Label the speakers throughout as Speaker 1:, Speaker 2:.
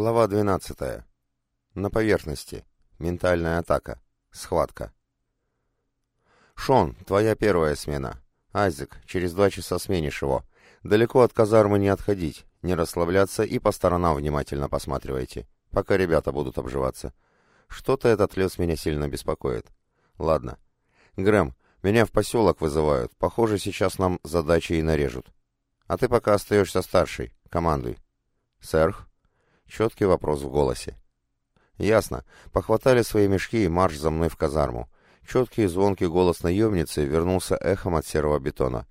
Speaker 1: Глава 12. На поверхности. Ментальная атака. Схватка. «Шон, твоя первая смена. Айзек, через два часа сменишь его. Далеко от казармы не отходить, не расслабляться и по сторонам внимательно посматривайте, пока ребята будут обживаться. Что-то этот лес меня сильно беспокоит. Ладно. Грэм, меня в поселок вызывают. Похоже, сейчас нам задачи и нарежут. А ты пока остаешься старший. Командуй. Сэрх?» Четкий вопрос в голосе. Ясно. Похватали свои мешки и марш за мной в казарму. Четкий и звонкий голос наемницы вернулся эхом от серого бетона.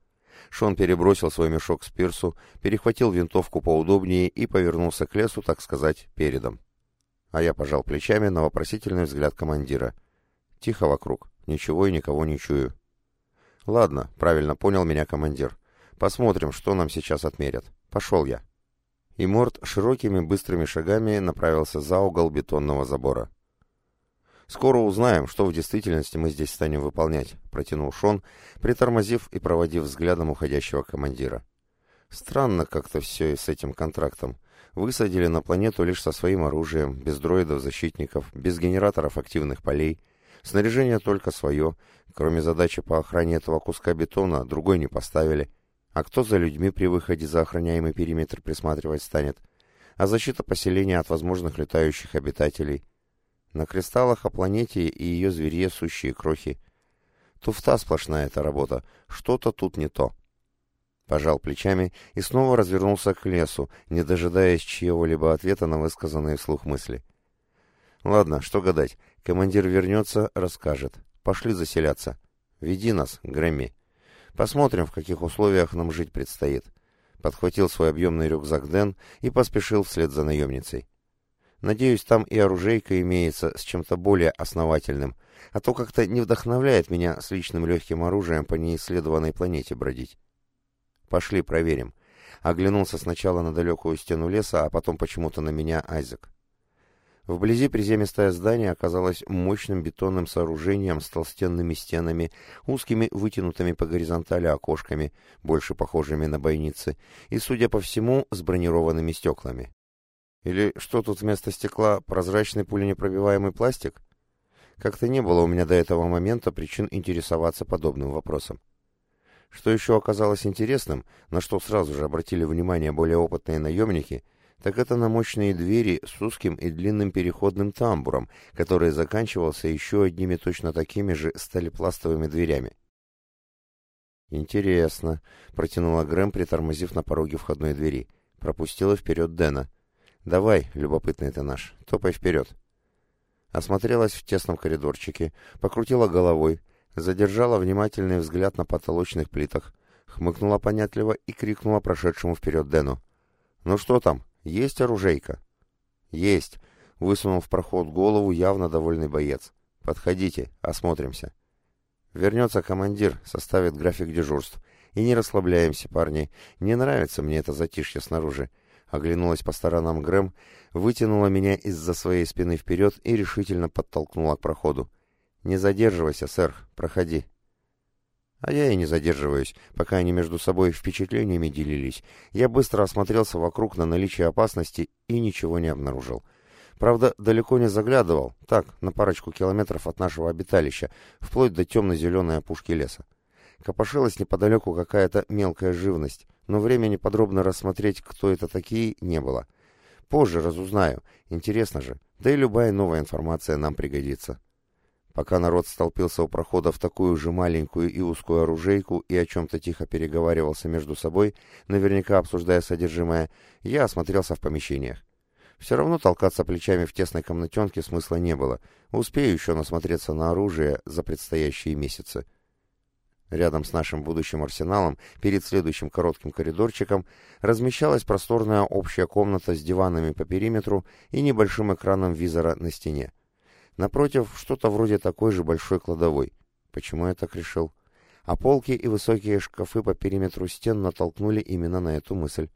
Speaker 1: Шон перебросил свой мешок с пирсу, перехватил винтовку поудобнее и повернулся к лесу, так сказать, передом. А я пожал плечами на вопросительный взгляд командира. Тихо вокруг, ничего и никого не чую. Ладно, правильно понял меня командир. Посмотрим, что нам сейчас отмерят. Пошел я и Морд широкими быстрыми шагами направился за угол бетонного забора. «Скоро узнаем, что в действительности мы здесь станем выполнять», — протянул Шон, притормозив и проводив взглядом уходящего командира. «Странно как-то все с этим контрактом. Высадили на планету лишь со своим оружием, без дроидов-защитников, без генераторов активных полей. Снаряжение только свое. Кроме задачи по охране этого куска бетона, другой не поставили. А кто за людьми при выходе за охраняемый периметр присматривать станет? А защита поселения от возможных летающих обитателей? На кристаллах о планете и ее зверье сущие крохи. Туфта сплошная эта работа. Что-то тут не то. Пожал плечами и снова развернулся к лесу, не дожидаясь чьего-либо ответа на высказанные вслух мысли. Ладно, что гадать. Командир вернется, расскажет. Пошли заселяться. Веди нас, Грэмми. Посмотрим, в каких условиях нам жить предстоит. Подхватил свой объемный рюкзак Дэн и поспешил вслед за наемницей. Надеюсь, там и оружейка имеется с чем-то более основательным, а то как-то не вдохновляет меня с личным легким оружием по неисследованной планете бродить. Пошли проверим. Оглянулся сначала на далекую стену леса, а потом почему-то на меня Айзек. Вблизи приземистое здание оказалось мощным бетонным сооружением с толстенными стенами, узкими вытянутыми по горизонтали окошками, больше похожими на бойницы, и, судя по всему, с бронированными стеклами. Или что тут вместо стекла прозрачный пуленепробиваемый пластик? Как-то не было у меня до этого момента причин интересоваться подобным вопросом. Что еще оказалось интересным, на что сразу же обратили внимание более опытные наемники — так это на мощные двери с узким и длинным переходным тамбуром, который заканчивался еще одними точно такими же сталепластовыми дверями. «Интересно», — протянула Грэм, притормозив на пороге входной двери. Пропустила вперед Дэна. «Давай, любопытный ты наш, топай вперед». Осмотрелась в тесном коридорчике, покрутила головой, задержала внимательный взгляд на потолочных плитах, хмыкнула понятливо и крикнула прошедшему вперед Дэну. «Ну что там? «Есть оружейка?» «Есть», — высунул в проход голову явно довольный боец. «Подходите, осмотримся». Вернется командир, составит график дежурств. И не расслабляемся, парни. Не нравится мне это затишье снаружи. Оглянулась по сторонам Грэм, вытянула меня из-за своей спины вперед и решительно подтолкнула к проходу. «Не задерживайся, сэр, проходи». А я и не задерживаюсь, пока они между собой впечатлениями делились. Я быстро осмотрелся вокруг на наличие опасности и ничего не обнаружил. Правда, далеко не заглядывал, так, на парочку километров от нашего обиталища, вплоть до темно-зеленой опушки леса. Копошилась неподалеку какая-то мелкая живность, но времени подробно рассмотреть, кто это такие, не было. Позже разузнаю, интересно же, да и любая новая информация нам пригодится. Пока народ столпился у прохода в такую же маленькую и узкую оружейку и о чем-то тихо переговаривался между собой, наверняка обсуждая содержимое, я осмотрелся в помещениях. Все равно толкаться плечами в тесной комнатенке смысла не было. Успею еще насмотреться на оружие за предстоящие месяцы. Рядом с нашим будущим арсеналом, перед следующим коротким коридорчиком, размещалась просторная общая комната с диванами по периметру и небольшим экраном визора на стене. Напротив, что-то вроде такой же большой кладовой. Почему я так решил? А полки и высокие шкафы по периметру стен натолкнули именно на эту мысль.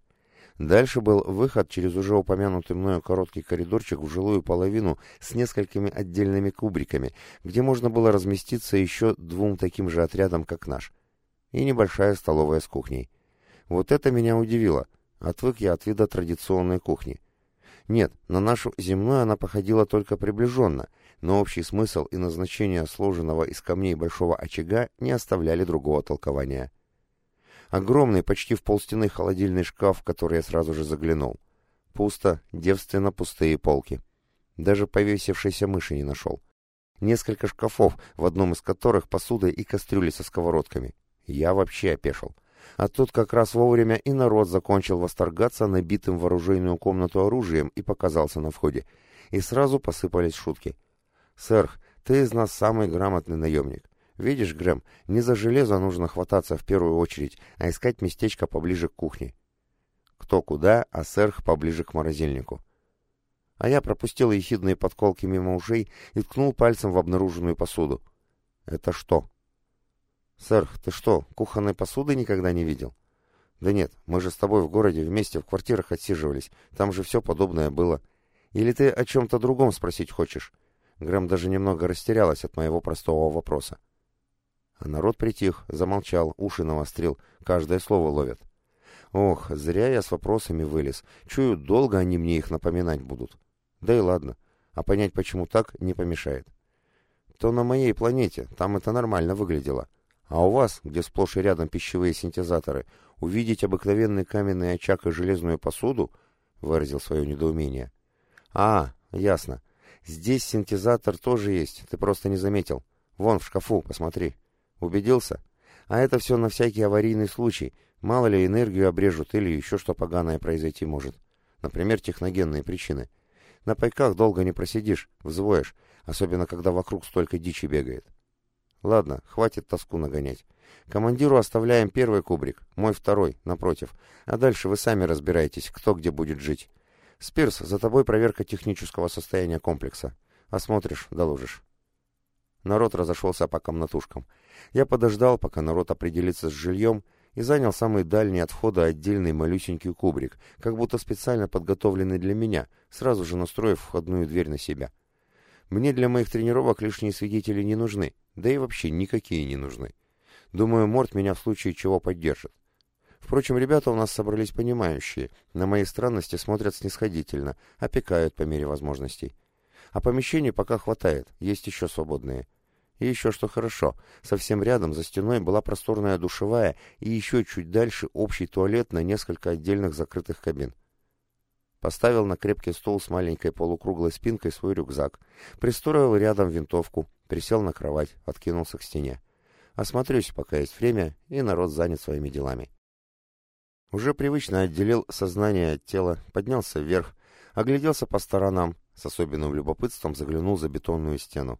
Speaker 1: Дальше был выход через уже упомянутый мною короткий коридорчик в жилую половину с несколькими отдельными кубриками, где можно было разместиться еще двум таким же отрядам, как наш. И небольшая столовая с кухней. Вот это меня удивило. Отвык я от вида традиционной кухни. Нет, на нашу земную она походила только приближенно, но общий смысл и назначение сложенного из камней большого очага не оставляли другого толкования. Огромный, почти в полстены холодильный шкаф, в который я сразу же заглянул. Пусто, девственно пустые полки. Даже повесившейся мыши не нашел. Несколько шкафов, в одном из которых посуда и кастрюли со сковородками. Я вообще опешил. А тут как раз вовремя и народ закончил восторгаться набитым в оружейную комнату оружием и показался на входе. И сразу посыпались шутки. «Сэр, ты из нас самый грамотный наемник. Видишь, Грэм, не за железо нужно хвататься в первую очередь, а искать местечко поближе к кухне. Кто куда, а сэрх поближе к морозильнику. А я пропустил ехидные подколки мимо ушей и ткнул пальцем в обнаруженную посуду. «Это что?» «Сэр, ты что, кухонной посуды никогда не видел?» «Да нет, мы же с тобой в городе вместе в квартирах отсиживались. Там же все подобное было. Или ты о чем-то другом спросить хочешь?» Грэм даже немного растерялась от моего простого вопроса. А народ притих, замолчал, уши навострил, каждое слово ловят. Ох, зря я с вопросами вылез. Чую, долго они мне их напоминать будут. Да и ладно. А понять, почему так, не помешает. То на моей планете, там это нормально выглядело. А у вас, где сплошь и рядом пищевые синтезаторы, увидеть обыкновенный каменный очаг и железную посуду, выразил свое недоумение. А, ясно. Здесь синтезатор тоже есть, ты просто не заметил. Вон в шкафу, посмотри. Убедился? А это все на всякий аварийный случай. Мало ли энергию обрежут или еще что поганое произойти может. Например, техногенные причины. На пайках долго не просидишь, взвоешь, особенно когда вокруг столько дичи бегает. Ладно, хватит тоску нагонять. Командиру оставляем первый кубрик, мой второй, напротив. А дальше вы сами разбираетесь, кто где будет жить. Спирс, за тобой проверка технического состояния комплекса. Осмотришь, доложишь. Народ разошелся по комнатушкам. Я подождал, пока народ определится с жильем, и занял самый дальний от входа отдельный малюсенький кубрик, как будто специально подготовленный для меня, сразу же настроив входную дверь на себя. Мне для моих тренировок лишние свидетели не нужны, да и вообще никакие не нужны. Думаю, Морт меня в случае чего поддержит. Впрочем, ребята у нас собрались понимающие, на мои странности смотрят снисходительно, опекают по мере возможностей. А помещений пока хватает, есть еще свободные. И еще что хорошо, совсем рядом за стеной была просторная душевая и еще чуть дальше общий туалет на несколько отдельных закрытых кабин. Поставил на крепкий стол с маленькой полукруглой спинкой свой рюкзак, пристроил рядом винтовку, присел на кровать, откинулся к стене. Осмотрюсь, пока есть время, и народ занят своими делами. Уже привычно отделил сознание от тела, поднялся вверх, огляделся по сторонам, с особенным любопытством заглянул за бетонную стену.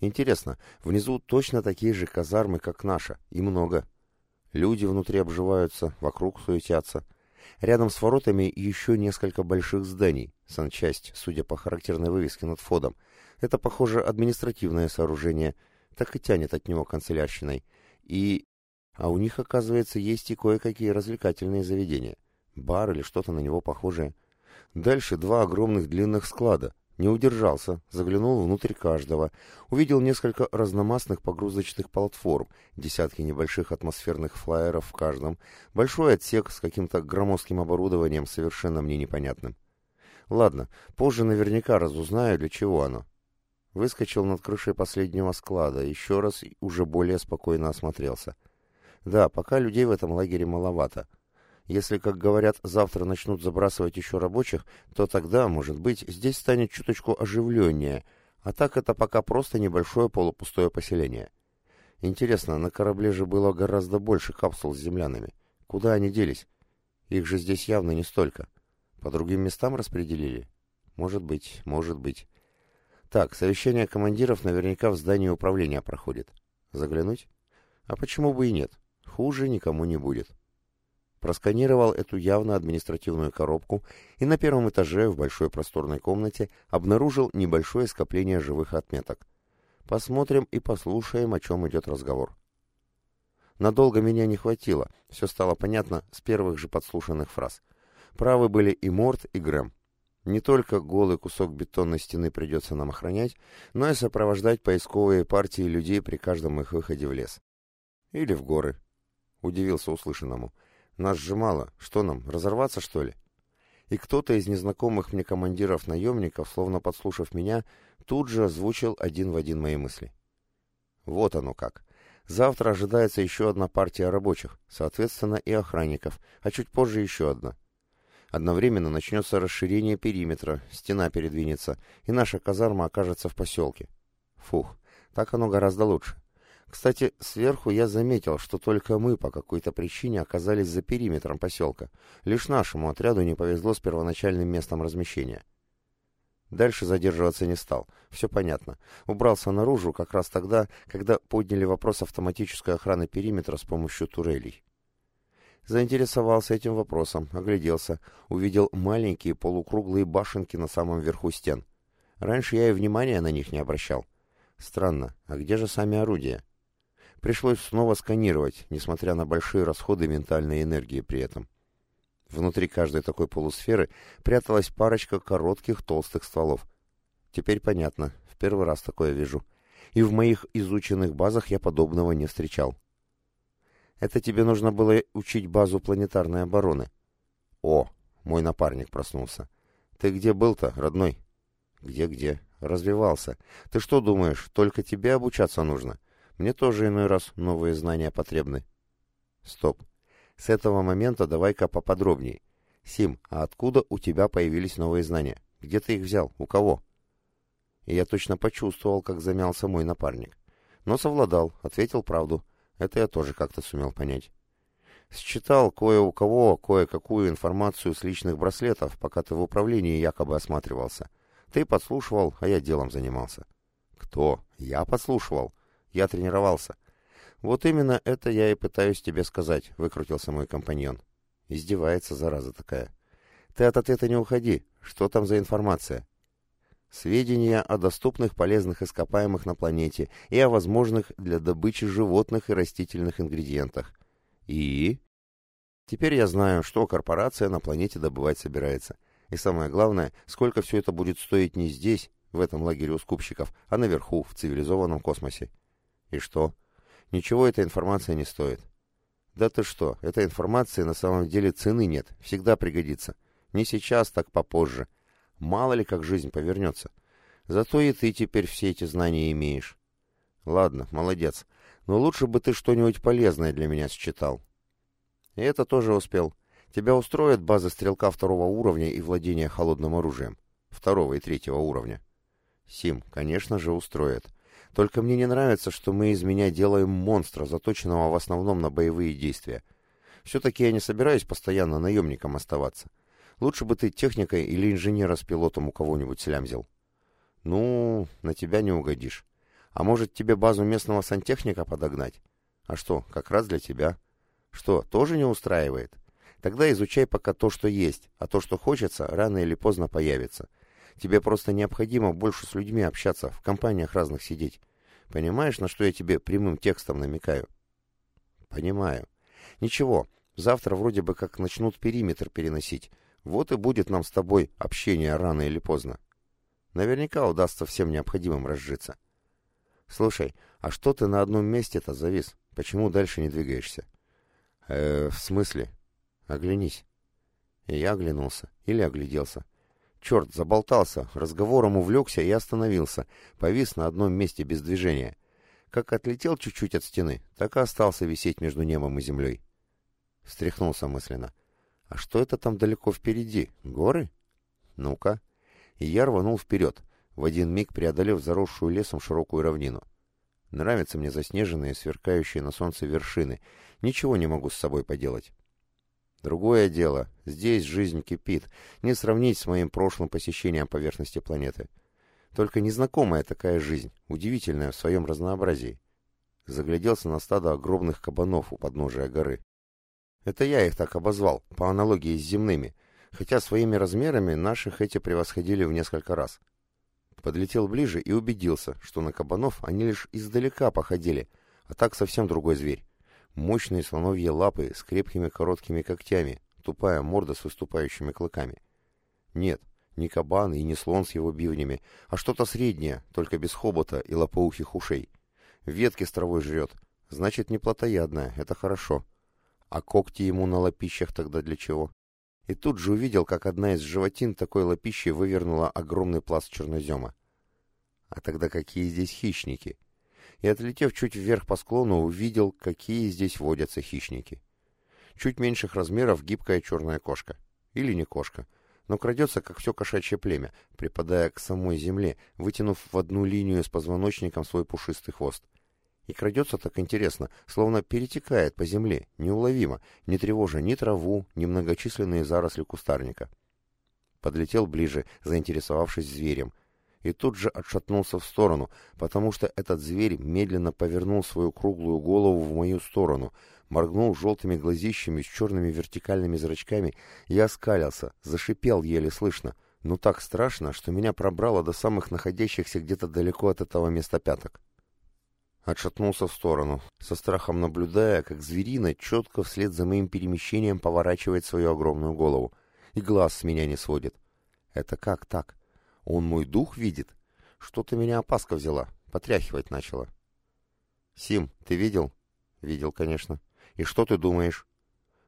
Speaker 1: Интересно, внизу точно такие же казармы, как наша, и много. Люди внутри обживаются, вокруг суетятся. Рядом с воротами еще несколько больших зданий, санчасть, судя по характерной вывеске над входом. Это, похоже, административное сооружение, так и тянет от него канцелярщиной. И... А у них, оказывается, есть и кое-какие развлекательные заведения. Бар или что-то на него похожее. Дальше два огромных длинных склада, не удержался, заглянул внутрь каждого, увидел несколько разномастных погрузочных платформ, десятки небольших атмосферных флайеров в каждом, большой отсек с каким-то громоздким оборудованием, совершенно мне непонятным. Ладно, позже наверняка разузнаю, для чего оно. Выскочил над крышей последнего склада, еще раз уже более спокойно осмотрелся. Да, пока людей в этом лагере маловато. Если, как говорят, завтра начнут забрасывать еще рабочих, то тогда, может быть, здесь станет чуточку оживленнее, а так это пока просто небольшое полупустое поселение. Интересно, на корабле же было гораздо больше капсул с землянами. Куда они делись? Их же здесь явно не столько. По другим местам распределили? Может быть, может быть. Так, совещание командиров наверняка в здании управления проходит. Заглянуть? А почему бы и нет? Хуже никому не будет просканировал эту явно административную коробку и на первом этаже в большой просторной комнате обнаружил небольшое скопление живых отметок. Посмотрим и послушаем, о чем идет разговор. Надолго меня не хватило, все стало понятно с первых же подслушанных фраз. Правы были и Морт, и Грэм. Не только голый кусок бетонной стены придется нам охранять, но и сопровождать поисковые партии людей при каждом их выходе в лес. Или в горы. Удивился услышанному. Нас же мало. Что нам, разорваться, что ли? И кто-то из незнакомых мне командиров-наемников, словно подслушав меня, тут же озвучил один в один мои мысли. Вот оно как. Завтра ожидается еще одна партия рабочих, соответственно и охранников, а чуть позже еще одна. Одновременно начнется расширение периметра, стена передвинется, и наша казарма окажется в поселке. Фух, так оно гораздо лучше. Кстати, сверху я заметил, что только мы по какой-то причине оказались за периметром поселка. Лишь нашему отряду не повезло с первоначальным местом размещения. Дальше задерживаться не стал. Все понятно. Убрался наружу как раз тогда, когда подняли вопрос автоматической охраны периметра с помощью турелей. Заинтересовался этим вопросом, огляделся, увидел маленькие полукруглые башенки на самом верху стен. Раньше я и внимания на них не обращал. Странно, а где же сами орудия? Пришлось снова сканировать, несмотря на большие расходы ментальной энергии при этом. Внутри каждой такой полусферы пряталась парочка коротких толстых стволов. Теперь понятно, в первый раз такое вижу. И в моих изученных базах я подобного не встречал. Это тебе нужно было учить базу планетарной обороны. О, мой напарник проснулся. Ты где был-то, родной? Где-где? Развивался. Ты что думаешь, только тебе обучаться нужно? Мне тоже иной раз новые знания потребны. Стоп. С этого момента давай-ка поподробней. Сим, а откуда у тебя появились новые знания? Где ты их взял? У кого? И я точно почувствовал, как замялся мой напарник. Но совладал, ответил правду. Это я тоже как-то сумел понять. Считал кое у кого кое-какую информацию с личных браслетов, пока ты в управлении якобы осматривался. Ты подслушивал, а я делом занимался. Кто? Я подслушивал. Я тренировался. Вот именно это я и пытаюсь тебе сказать, выкрутился мой компаньон. Издевается, зараза такая. Ты от ответа не уходи. Что там за информация? Сведения о доступных полезных ископаемых на планете и о возможных для добычи животных и растительных ингредиентах. И... Теперь я знаю, что корпорация на планете добывать собирается. И самое главное, сколько все это будет стоить не здесь, в этом лагере у скупщиков, а наверху, в цивилизованном космосе. И что? Ничего эта информация не стоит. Да ты что, этой информации на самом деле цены нет, всегда пригодится. Не сейчас, так попозже. Мало ли как жизнь повернется. Зато и ты теперь все эти знания имеешь. Ладно, молодец. Но лучше бы ты что-нибудь полезное для меня считал. И это тоже успел. Тебя устроят базы стрелка второго уровня и владения холодным оружием. Второго и третьего уровня. Сим, конечно же, устроят. Только мне не нравится, что мы из меня делаем монстра, заточенного в основном на боевые действия. Все-таки я не собираюсь постоянно наемником оставаться. Лучше бы ты техникой или инженера с пилотом у кого-нибудь слямзил. Ну, на тебя не угодишь. А может, тебе базу местного сантехника подогнать? А что, как раз для тебя. Что, тоже не устраивает? Тогда изучай пока то, что есть, а то, что хочется, рано или поздно появится. Тебе просто необходимо больше с людьми общаться, в компаниях разных сидеть. Понимаешь, на что я тебе прямым текстом намекаю? Понимаю. Ничего, завтра вроде бы как начнут периметр переносить. Вот и будет нам с тобой общение рано или поздно. Наверняка удастся всем необходимым разжиться. Слушай, а что ты на одном месте-то завис? Почему дальше не двигаешься? Э, в смысле? Оглянись. И я оглянулся. Или огляделся. Черт, заболтался, разговором увлекся и остановился, повис на одном месте без движения. Как отлетел чуть-чуть от стены, так и остался висеть между небом и землей. Встряхнулся мысленно. А что это там далеко впереди? Горы? Ну-ка. И я рванул вперед, в один миг преодолев заросшую лесом широкую равнину. Нравятся мне заснеженные, сверкающие на солнце вершины. Ничего не могу с собой поделать. Другое дело, здесь жизнь кипит, не сравнить с моим прошлым посещением поверхности планеты. Только незнакомая такая жизнь, удивительная в своем разнообразии. Загляделся на стадо огромных кабанов у подножия горы. Это я их так обозвал, по аналогии с земными, хотя своими размерами наших эти превосходили в несколько раз. Подлетел ближе и убедился, что на кабанов они лишь издалека походили, а так совсем другой зверь. Мощные слоновьи лапы с крепкими короткими когтями, тупая морда с выступающими клыками. Нет, не кабан и не слон с его бивнями, а что-то среднее, только без хобота и лопоухих ушей. Ветки с травой жрет, значит, не плотоядная, это хорошо. А когти ему на лапищах тогда для чего? и тут же увидел, как одна из животин такой лопищей вывернула огромный пласт чернозема. А тогда какие здесь хищники? И, отлетев чуть вверх по склону, увидел, какие здесь водятся хищники. Чуть меньших размеров гибкая черная кошка. Или не кошка, но крадется, как все кошачье племя, припадая к самой земле, вытянув в одну линию с позвоночником свой пушистый хвост. И крадется так интересно, словно перетекает по земле, неуловимо, не тревожа ни траву, ни многочисленные заросли кустарника. Подлетел ближе, заинтересовавшись зверем, и тут же отшатнулся в сторону, потому что этот зверь медленно повернул свою круглую голову в мою сторону, моргнул желтыми глазищами с черными вертикальными зрачками и оскалился, зашипел еле слышно, но так страшно, что меня пробрало до самых находящихся где-то далеко от этого места пяток. Отшатнулся в сторону, со страхом наблюдая, как зверина четко вслед за моим перемещением поворачивает свою огромную голову, и глаз с меня не сводит. Это как так? Он мой дух видит? Что-то меня опаска взяла, потряхивать начала. Сим, ты видел? Видел, конечно. И что ты думаешь?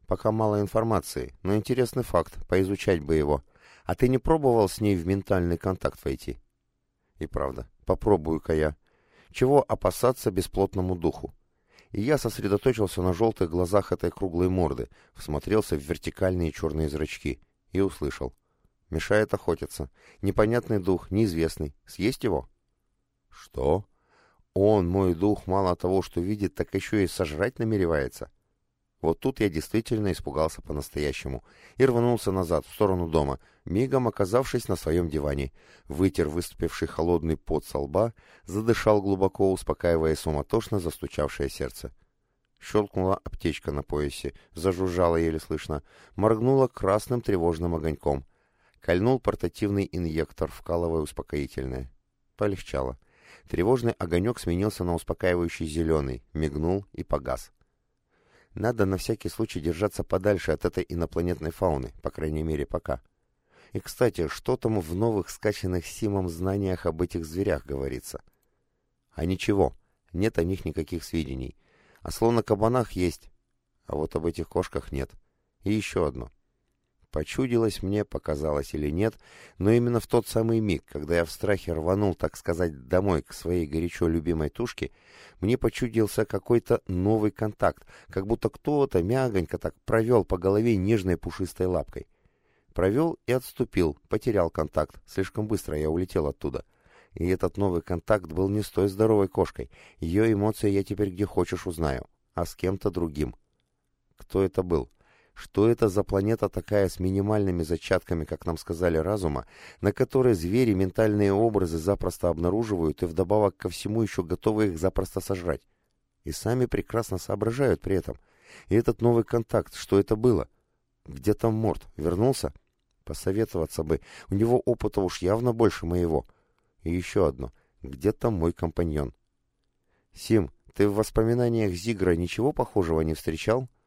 Speaker 1: Пока мало информации, но интересный факт, поизучать бы его. А ты не пробовал с ней в ментальный контакт войти? И правда, попробую-ка я. Чего опасаться бесплотному духу? И я сосредоточился на желтых глазах этой круглой морды, всмотрелся в вертикальные черные зрачки и услышал. Мешает охотиться. Непонятный дух, неизвестный. Съесть его? Что? Он, мой дух, мало того, что видит, так еще и сожрать намеревается. Вот тут я действительно испугался по-настоящему и рванулся назад, в сторону дома, мигом оказавшись на своем диване. Вытер выступивший холодный пот со лба, задышал глубоко, успокаивая суматошно застучавшее сердце. Щелкнула аптечка на поясе, зажужжала еле слышно, моргнула красным тревожным огоньком. Кольнул портативный инъектор, вкалывая успокоительное. Полегчало. Тревожный огонек сменился на успокаивающий зеленый, мигнул и погас. Надо на всякий случай держаться подальше от этой инопланетной фауны, по крайней мере, пока. И, кстати, что там в новых скачанных Симом знаниях об этих зверях говорится? А ничего, нет о них никаких сведений. А словно кабанах есть, а вот об этих кошках нет. И еще одно. Почудилось мне, показалось или нет, но именно в тот самый миг, когда я в страхе рванул, так сказать, домой к своей горячо любимой тушке, мне почудился какой-то новый контакт, как будто кто-то мягонько так провел по голове нежной пушистой лапкой. Провел и отступил, потерял контакт, слишком быстро я улетел оттуда. И этот новый контакт был не с той здоровой кошкой, ее эмоции я теперь где хочешь узнаю, а с кем-то другим. Кто это был? Что это за планета такая с минимальными зачатками, как нам сказали, разума, на которой звери ментальные образы запросто обнаруживают и вдобавок ко всему еще готовы их запросто сожрать? И сами прекрасно соображают при этом. И этот новый контакт, что это было? Где там Морт? Вернулся? Посоветоваться бы. У него опыта уж явно больше моего. И еще одно. Где там мой компаньон? Сим, ты в воспоминаниях Зигра ничего похожего не встречал? —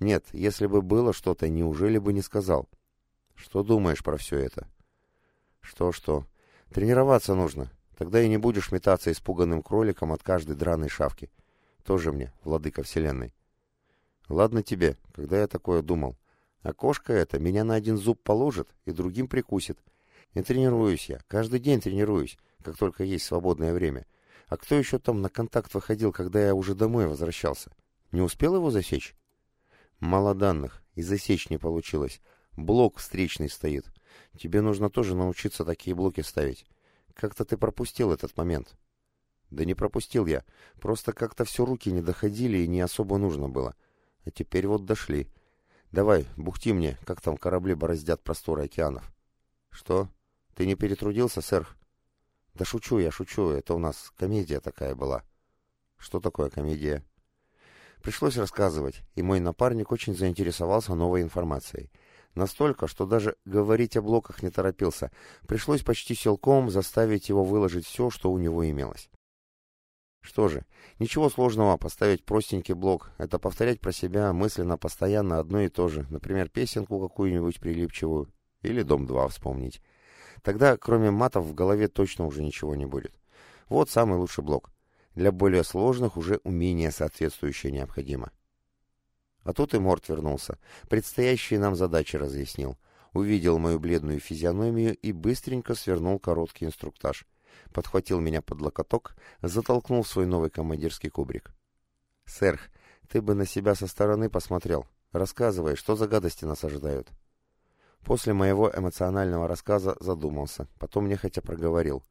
Speaker 1: нет, если бы было что-то, неужели бы не сказал? Что думаешь про все это? Что-что? Тренироваться нужно. Тогда и не будешь метаться испуганным кроликом от каждой драной шавки. Тоже мне, владыка вселенной. Ладно тебе, когда я такое думал. А кошка эта меня на один зуб положит и другим прикусит. Не тренируюсь я, каждый день тренируюсь, как только есть свободное время. А кто еще там на контакт выходил, когда я уже домой возвращался? Не успел его засечь? Мало данных, и засечь не получилось. Блок встречный стоит. Тебе нужно тоже научиться такие блоки ставить. Как-то ты пропустил этот момент. Да не пропустил я. Просто как-то все руки не доходили и не особо нужно было. А теперь вот дошли. Давай, бухти мне, как там корабли бороздят просторы океанов. Что? Ты не перетрудился, сэр? Да шучу я, шучу. Это у нас комедия такая была. Что такое комедия? Пришлось рассказывать, и мой напарник очень заинтересовался новой информацией. Настолько, что даже говорить о блоках не торопился. Пришлось почти силком заставить его выложить все, что у него имелось. Что же, ничего сложного поставить простенький блок. Это повторять про себя мысленно постоянно одно и то же. Например, песенку какую-нибудь прилипчивую. Или «Дом-2» вспомнить. Тогда, кроме матов, в голове точно уже ничего не будет. Вот самый лучший блок. Для более сложных уже умение соответствующее необходимо. А тут и Морт вернулся. Предстоящие нам задачи разъяснил. Увидел мою бледную физиономию и быстренько свернул короткий инструктаж. Подхватил меня под локоток, затолкнул свой новый командирский кубрик. «Сэр, ты бы на себя со стороны посмотрел. Рассказывай, что за гадости нас ожидают?» После моего эмоционального рассказа задумался, потом нехотя проговорил.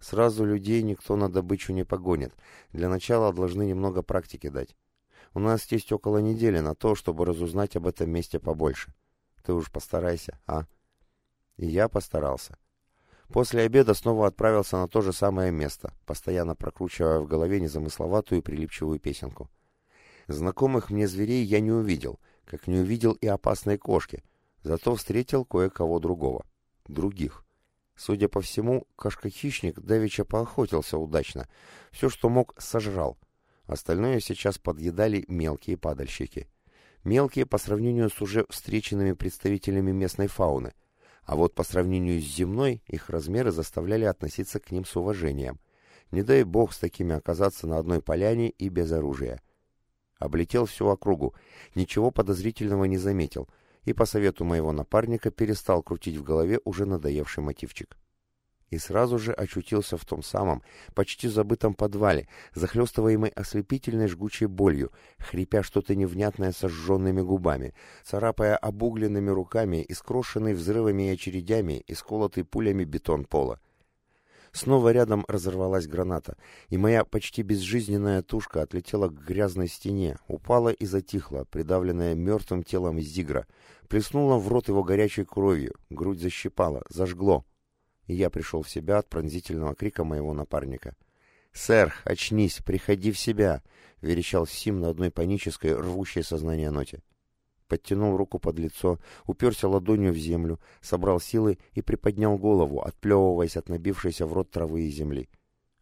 Speaker 1: «Сразу людей никто на добычу не погонит. Для начала должны немного практики дать. У нас есть около недели на то, чтобы разузнать об этом месте побольше. Ты уж постарайся, а?» И я постарался. После обеда снова отправился на то же самое место, постоянно прокручивая в голове незамысловатую прилипчивую песенку. Знакомых мне зверей я не увидел, как не увидел и опасной кошки, зато встретил кое-кого другого. Других. Судя по всему, кошка-хищник давеча поохотился удачно. Все, что мог, сожрал. Остальное сейчас подъедали мелкие падальщики. Мелкие по сравнению с уже встреченными представителями местной фауны. А вот по сравнению с земной, их размеры заставляли относиться к ним с уважением. Не дай бог с такими оказаться на одной поляне и без оружия. Облетел всю округу, ничего подозрительного не заметил, и по совету моего напарника перестал крутить в голове уже надоевший мотивчик. И сразу же очутился в том самом, почти забытом подвале, захлестываемый ослепительной жгучей болью, хрипя что-то невнятное сожженными губами, царапая обугленными руками и скрошенный взрывами и очередями и сколотый пулями бетон пола. Снова рядом разорвалась граната, и моя почти безжизненная тушка отлетела к грязной стене, упала и затихла, придавленная мертвым телом зигра, плеснула в рот его горячей кровью, грудь защипала, зажгло. И я пришел в себя от пронзительного крика моего напарника. «Сэр, очнись, приходи в себя!» — верещал Сим на одной панической, рвущей сознание ноте подтянул руку под лицо, уперся ладонью в землю, собрал силы и приподнял голову, отплевываясь от набившейся в рот травы и земли.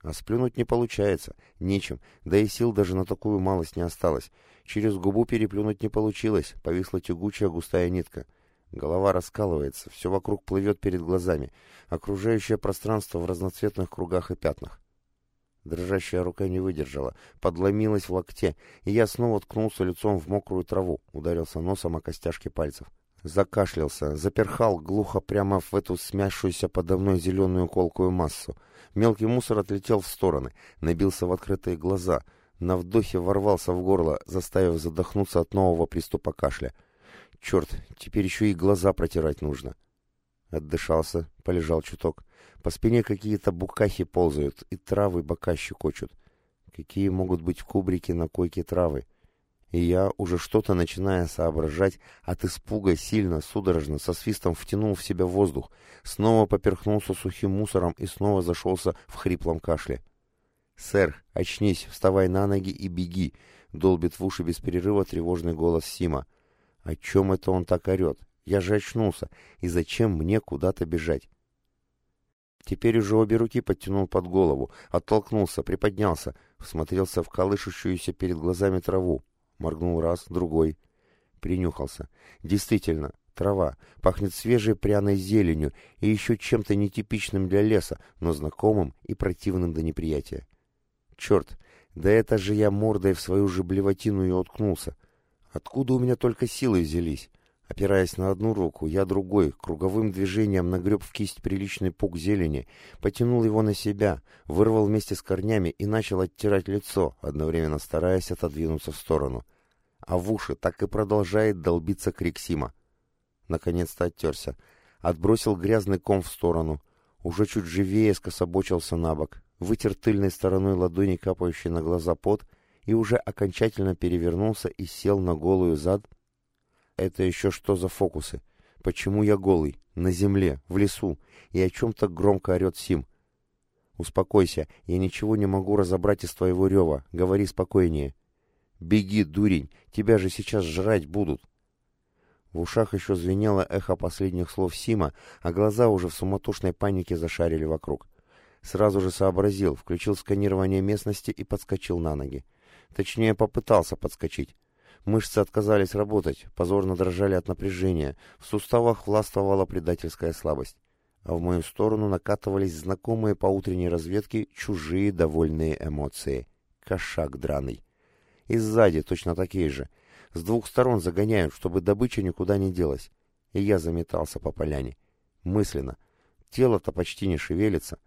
Speaker 1: А сплюнуть не получается, нечем, да и сил даже на такую малость не осталось. Через губу переплюнуть не получилось, повисла тягучая густая нитка. Голова раскалывается, все вокруг плывет перед глазами, окружающее пространство в разноцветных кругах и пятнах. Дрожащая рука не выдержала, подломилась в локте, и я снова ткнулся лицом в мокрую траву, ударился носом о костяшки пальцев. Закашлялся, заперхал глухо прямо в эту смявшуюся подо мной зеленую колкую массу. Мелкий мусор отлетел в стороны, набился в открытые глаза, на вдохе ворвался в горло, заставив задохнуться от нового приступа кашля. Черт, теперь еще и глаза протирать нужно. Отдышался, полежал чуток. По спине какие-то букахи ползают, и травы бока щекочут. Какие могут быть в кубрике на койке травы? И я, уже что-то начиная соображать, от испуга сильно, судорожно, со свистом втянул в себя воздух, снова поперхнулся сухим мусором и снова зашелся в хриплом кашле. «Сэр, очнись, вставай на ноги и беги!» — долбит в уши без перерыва тревожный голос Сима. «О чем это он так орет? Я же очнулся, и зачем мне куда-то бежать? Теперь уже обе руки подтянул под голову, оттолкнулся, приподнялся, всмотрелся в колышущуюся перед глазами траву. Моргнул раз, другой. Принюхался. Действительно, трава. Пахнет свежей пряной зеленью и еще чем-то нетипичным для леса, но знакомым и противным до неприятия. Черт, да это же я мордой в свою же блевотину и уткнулся. Откуда у меня только силы взялись? Опираясь на одну руку, я другой, круговым движением нагреб в кисть приличный пук зелени, потянул его на себя, вырвал вместе с корнями и начал оттирать лицо, одновременно стараясь отодвинуться в сторону. А в уши так и продолжает долбиться крик Сима. Наконец-то оттерся. Отбросил грязный ком в сторону. Уже чуть живее скособочился на бок, вытер тыльной стороной ладони капающий на глаза пот и уже окончательно перевернулся и сел на голую зад это еще что за фокусы? Почему я голый, на земле, в лесу, и о чем-то громко орет Сим? Успокойся, я ничего не могу разобрать из твоего рева, говори спокойнее. Беги, дурень, тебя же сейчас жрать будут. В ушах еще звенело эхо последних слов Сима, а глаза уже в суматошной панике зашарили вокруг. Сразу же сообразил, включил сканирование местности и подскочил на ноги. Точнее, попытался подскочить. Мышцы отказались работать, позорно дрожали от напряжения, в суставах властвовала предательская слабость. А в мою сторону накатывались знакомые по утренней разведке чужие довольные эмоции. Кошак драный. И сзади точно такие же. С двух сторон загоняют, чтобы добыча никуда не делась. И я заметался по поляне. Мысленно. Тело-то почти не шевелится.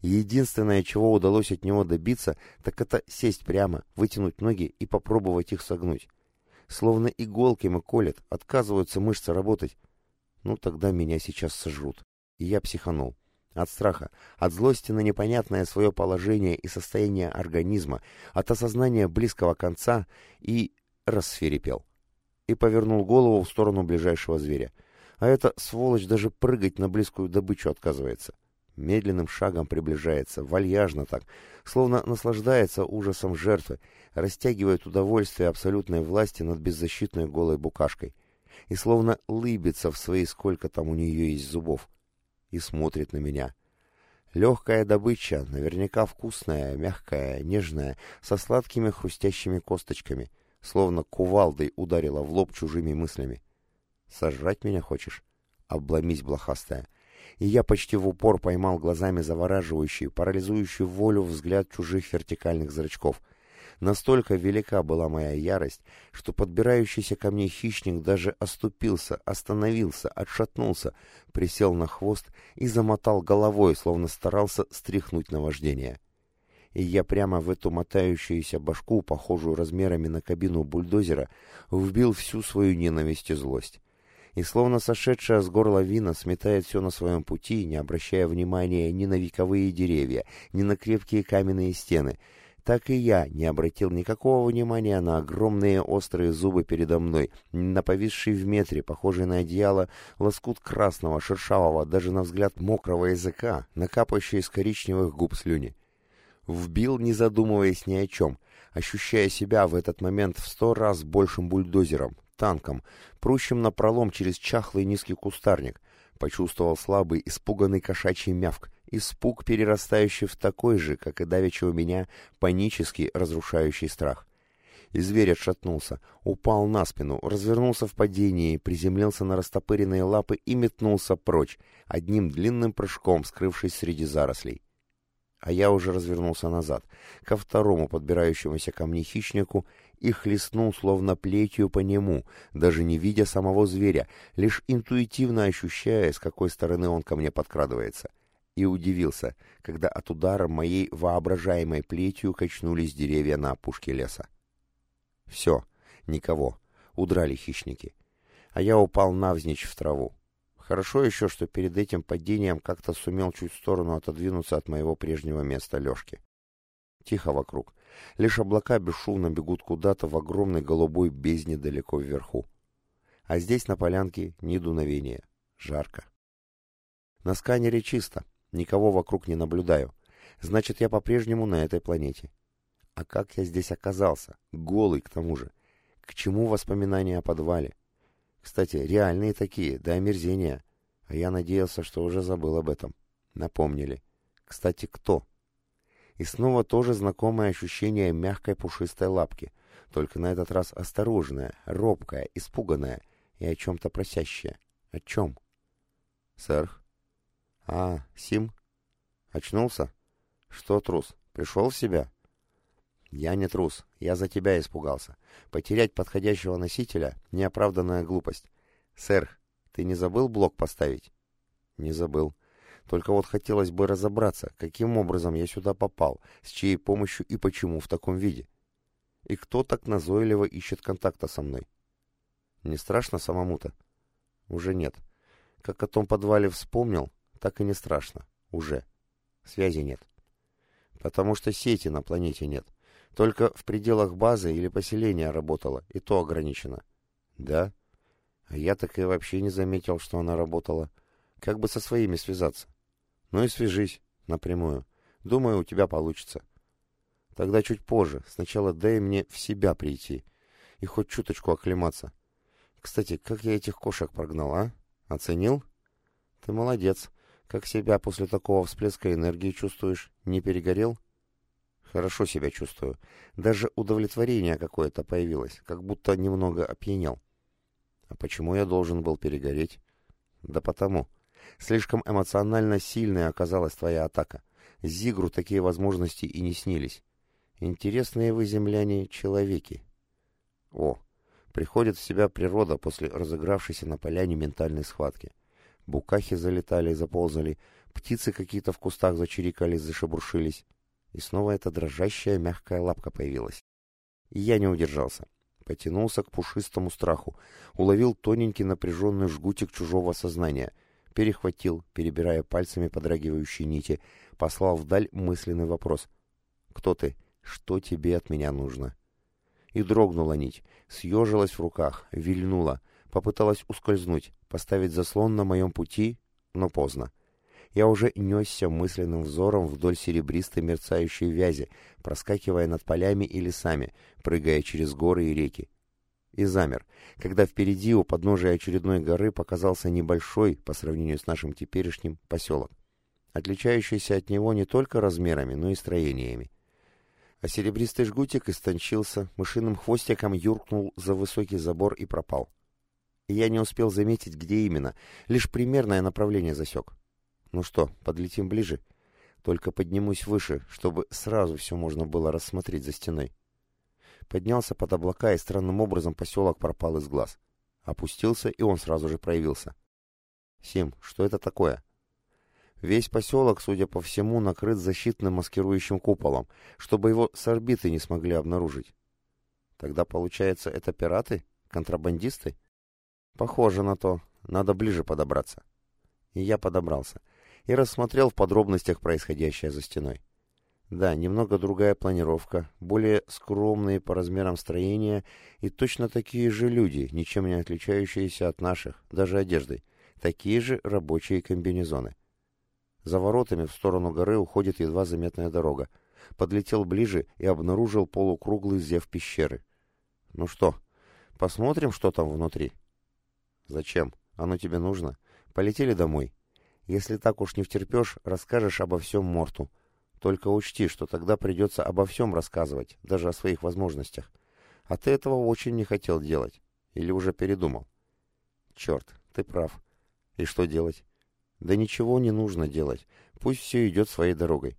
Speaker 1: Единственное, чего удалось от него добиться, так это сесть прямо, вытянуть ноги и попробовать их согнуть. Словно иголками колят, отказываются мышцы работать. Ну, тогда меня сейчас сожрут. И я психанул. От страха, от злости на непонятное свое положение и состояние организма, от осознания близкого конца и рассверепел. И повернул голову в сторону ближайшего зверя. А эта сволочь даже прыгать на близкую добычу отказывается медленным шагом приближается, вальяжно так, словно наслаждается ужасом жертвы, растягивает удовольствие абсолютной власти над беззащитной голой букашкой, и словно лыбится в свои сколько там у нее есть зубов, и смотрит на меня. Легкая добыча, наверняка вкусная, мягкая, нежная, со сладкими хрустящими косточками, словно кувалдой ударила в лоб чужими мыслями. «Сожрать меня хочешь?» «Обломись, блохастая!» И я почти в упор поймал глазами завораживающий, парализующий волю взгляд чужих вертикальных зрачков. Настолько велика была моя ярость, что подбирающийся ко мне хищник даже оступился, остановился, отшатнулся, присел на хвост и замотал головой, словно старался стряхнуть наваждение. И я прямо в эту мотающуюся башку, похожую размерами на кабину бульдозера, вбил всю свою ненависть и злость и словно сошедшая с горла вина сметает все на своем пути, не обращая внимания ни на вековые деревья, ни на крепкие каменные стены, так и я не обратил никакого внимания на огромные острые зубы передо мной, на повисший в метре, похожий на одеяло, лоскут красного, шершавого, даже на взгляд мокрого языка, накапающий из коричневых губ слюни. Вбил, не задумываясь ни о чем, ощущая себя в этот момент в сто раз большим бульдозером, танком, прущим напролом через чахлый низкий кустарник. Почувствовал слабый, испуганный кошачий мявк, испуг, перерастающий в такой же, как и давеча у меня, панический, разрушающий страх. И зверь отшатнулся, упал на спину, развернулся в падении, приземлился на растопыренные лапы и метнулся прочь, одним длинным прыжком скрывшись среди зарослей а я уже развернулся назад, ко второму подбирающемуся ко мне хищнику, и хлестнул словно плетью по нему, даже не видя самого зверя, лишь интуитивно ощущая, с какой стороны он ко мне подкрадывается. И удивился, когда от удара моей воображаемой плетью качнулись деревья на опушке леса. Все, никого, удрали хищники. А я упал навзничь в траву. Хорошо еще, что перед этим падением как-то сумел чуть в сторону отодвинуться от моего прежнего места лёжки. Тихо вокруг. Лишь облака бесшумно бегут куда-то в огромной голубой бездне далеко вверху. А здесь на полянке ни дуновения. Жарко. На сканере чисто. Никого вокруг не наблюдаю. Значит, я по-прежнему на этой планете. А как я здесь оказался? Голый, к тому же. К чему воспоминания о подвале? Кстати, реальные такие, до омерзения. А я надеялся, что уже забыл об этом. Напомнили. Кстати, кто? И снова тоже знакомое ощущение мягкой пушистой лапки, только на этот раз осторожная, робкая, испуганная и о чем-то просящая. О чем? Сэр? А, Сим? Очнулся? Что, трус, пришел в себя? «Я не трус. Я за тебя испугался. Потерять подходящего носителя — неоправданная глупость. Сэр, ты не забыл блок поставить?» «Не забыл. Только вот хотелось бы разобраться, каким образом я сюда попал, с чьей помощью и почему в таком виде. И кто так назойливо ищет контакта со мной? Не страшно самому-то? Уже нет. Как о том подвале вспомнил, так и не страшно. Уже. Связи нет. Потому что сети на планете нет. Только в пределах базы или поселения работала, и то ограничено. Да? А я так и вообще не заметил, что она работала. Как бы со своими связаться? Ну и свяжись напрямую. Думаю, у тебя получится. Тогда чуть позже. Сначала дай мне в себя прийти. И хоть чуточку оклематься. Кстати, как я этих кошек прогнал, а? Оценил? Ты молодец. Как себя после такого всплеска энергии чувствуешь? Не перегорел? — Хорошо себя чувствую. Даже удовлетворение какое-то появилось, как будто немного опьянел. А почему я должен был перегореть? Да потому. Слишком эмоционально сильной оказалась твоя атака. Зигру такие возможности и не снились. Интересные вы, земляне, человеки. О, Приходит в себя природа после разыгравшейся на поляне ментальной схватки. Букахи залетали заползали, птицы какие-то в кустах зачирикали, зашебуршились. И снова эта дрожащая мягкая лапка появилась. И я не удержался. Потянулся к пушистому страху, уловил тоненький напряженный жгутик чужого сознания, перехватил, перебирая пальцами подрагивающие нити, послал вдаль мысленный вопрос. «Кто ты? Что тебе от меня нужно?» И дрогнула нить, съежилась в руках, вильнула, попыталась ускользнуть, поставить заслон на моем пути, но поздно я уже несся мысленным взором вдоль серебристой мерцающей вязи, проскакивая над полями и лесами, прыгая через горы и реки. И замер, когда впереди у подножия очередной горы показался небольшой, по сравнению с нашим теперешним, поселок, отличающийся от него не только размерами, но и строениями. А серебристый жгутик истончился, мышиным хвостиком юркнул за высокий забор и пропал. Я не успел заметить, где именно, лишь примерное направление засек. Ну что, подлетим ближе? Только поднимусь выше, чтобы сразу все можно было рассмотреть за стеной. Поднялся под облака, и странным образом поселок пропал из глаз. Опустился, и он сразу же проявился. Сим, что это такое? Весь поселок, судя по всему, накрыт защитным маскирующим куполом, чтобы его с орбиты не смогли обнаружить. Тогда, получается, это пираты? Контрабандисты? Похоже на то. Надо ближе подобраться. И я подобрался и рассмотрел в подробностях происходящее за стеной. Да, немного другая планировка, более скромные по размерам строения и точно такие же люди, ничем не отличающиеся от наших, даже одеждой, такие же рабочие комбинезоны. За воротами в сторону горы уходит едва заметная дорога. Подлетел ближе и обнаружил полукруглый зев пещеры. Ну что, посмотрим, что там внутри? Зачем? Оно тебе нужно? Полетели домой. Если так уж не втерпешь, расскажешь обо всем Морту. Только учти, что тогда придется обо всем рассказывать, даже о своих возможностях. А ты этого очень не хотел делать. Или уже передумал? Черт, ты прав. И что делать? Да ничего не нужно делать. Пусть все идет своей дорогой.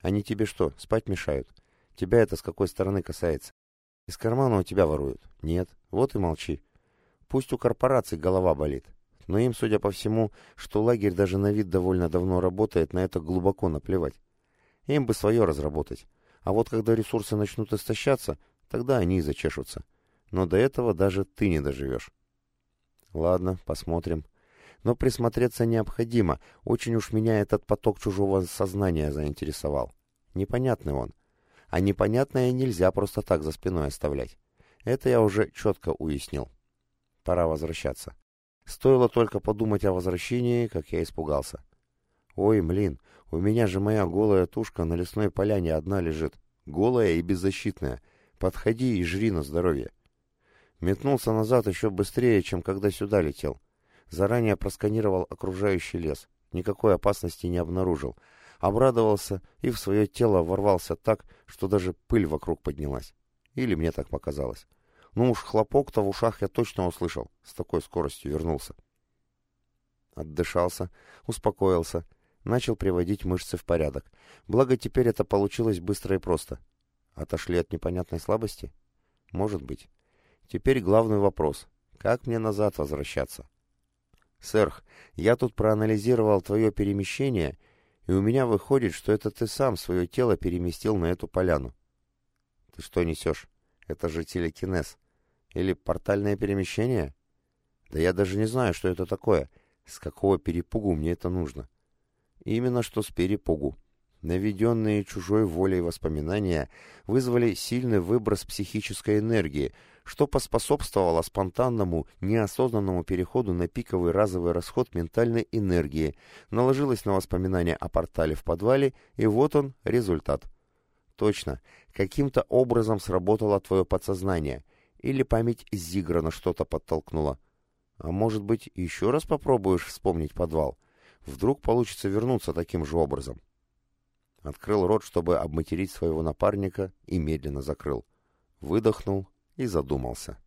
Speaker 1: Они тебе что, спать мешают? Тебя это с какой стороны касается? Из кармана у тебя воруют? Нет. Вот и молчи. Пусть у корпораций голова болит но им, судя по всему, что лагерь даже на вид довольно давно работает, на это глубоко наплевать. Им бы свое разработать. А вот когда ресурсы начнут истощаться, тогда они и зачешутся. Но до этого даже ты не доживешь. Ладно, посмотрим. Но присмотреться необходимо. Очень уж меня этот поток чужого сознания заинтересовал. Непонятный он. А непонятное нельзя просто так за спиной оставлять. Это я уже четко уяснил. Пора возвращаться. Стоило только подумать о возвращении, как я испугался. «Ой, блин, у меня же моя голая тушка на лесной поляне одна лежит. Голая и беззащитная. Подходи и жри на здоровье». Метнулся назад еще быстрее, чем когда сюда летел. Заранее просканировал окружающий лес. Никакой опасности не обнаружил. Обрадовался и в свое тело ворвался так, что даже пыль вокруг поднялась. Или мне так показалось. Ну уж хлопок-то в ушах я точно услышал. С такой скоростью вернулся. Отдышался, успокоился, начал приводить мышцы в порядок. Благо теперь это получилось быстро и просто. Отошли от непонятной слабости? Может быть. Теперь главный вопрос. Как мне назад возвращаться? Сэрх, я тут проанализировал твое перемещение, и у меня выходит, что это ты сам свое тело переместил на эту поляну. Ты что несешь? Это же телекинез. Или портальное перемещение? Да я даже не знаю, что это такое. С какого перепугу мне это нужно? Именно что с перепугу. Наведенные чужой волей воспоминания вызвали сильный выброс психической энергии, что поспособствовало спонтанному, неосознанному переходу на пиковый разовый расход ментальной энергии, наложилось на воспоминания о портале в подвале, и вот он, результат. Точно, каким-то образом сработало твое подсознание, или память Зиграна что-то подтолкнула. А может быть, еще раз попробуешь вспомнить подвал? Вдруг получится вернуться таким же образом. Открыл рот, чтобы обматерить своего напарника, и медленно закрыл. Выдохнул и задумался.